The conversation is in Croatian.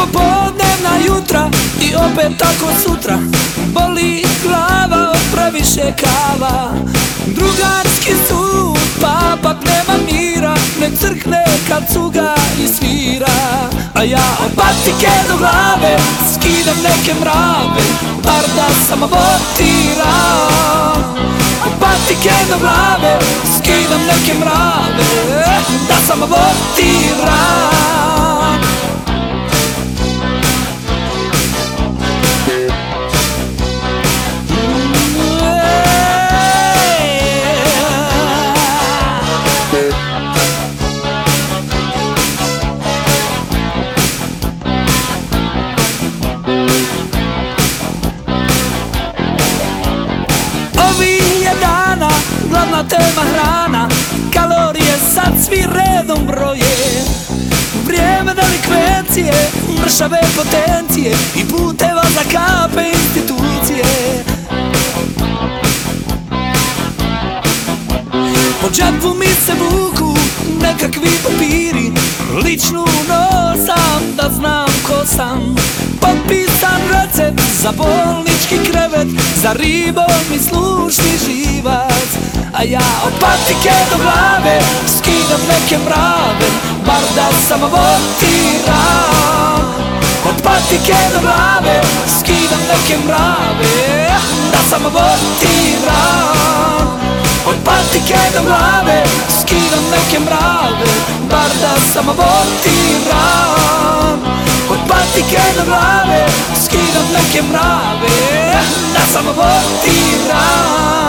Popodnevna jutra i opet tako sutra. Boli glava od previše kava. Drugarski sud, pa pak nema mira. Nek crkne kad cuga i svira. A ja od patike do glave skidam neke mrave Bar da sam abortiram Od patike do glave skidam neke mrave Da sam abortiram tema hrana Kalorije sad svi redom broje. Vrijeme delikvencije, mršave potencije I puteva za kape institucije. Po džepu mi se vuku nekakvi papiri Ličnu nosam da znam ko sam. Potpisan recept za bolnički krevet Za ribom i slušni živac A ja od patike do glave skidam neke mrave Bar da sam abortiran Od patike do glave skidam neke mrave Da sam abortiran od patike do glave skidam neke mrave Bar da sam abortiran Od patike do glave skidam neke mrave Da sam abortiran